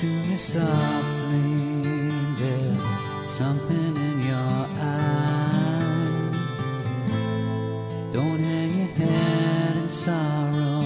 to me softly. There's something in your eyes. Don't hang your head in sorrow,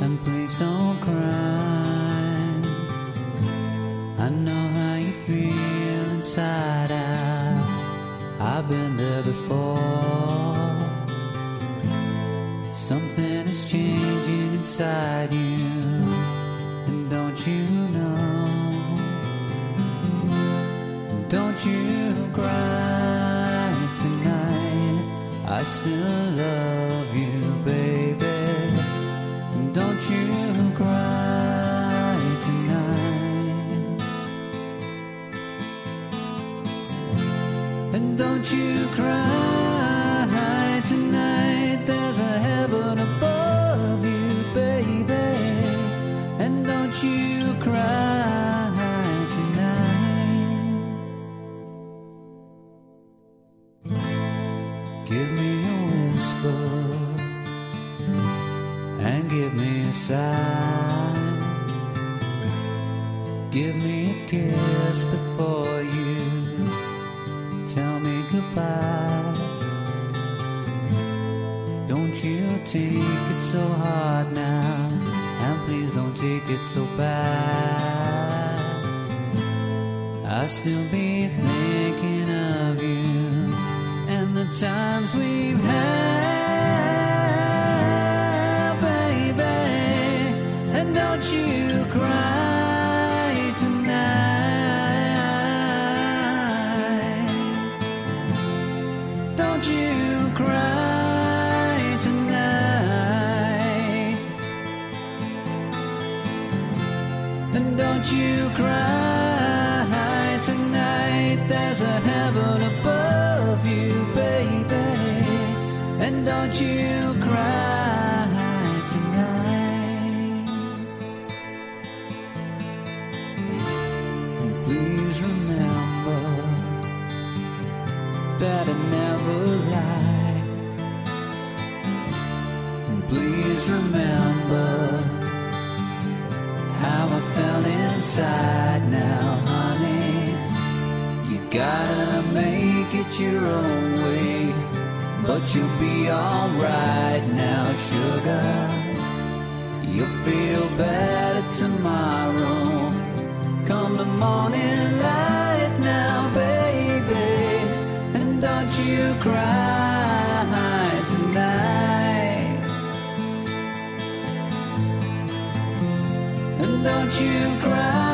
and please don't cry. I know how you feel inside out. I've been there before. Something is changing inside you, Give me a whisper and don't you cry tonight. Give me a sigh. Give me a kiss before you you take it so hard now, and please don't take it so bad. I'll still be thinking of you and the times we've had, And don't you cry tonight. There's a heaven above you, baby. And don't you cry tonight. Please remember that I never gotta make it your own way, but you'll be alright now, sugar. You'll feel better tomorrow. Come the morning light now, baby. And don't you cry tonight. And don't you cry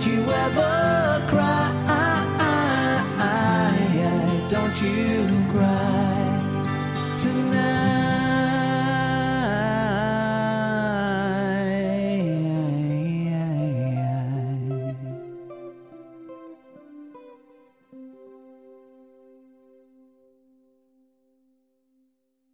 Don't you ever cry. Don't you cry tonight.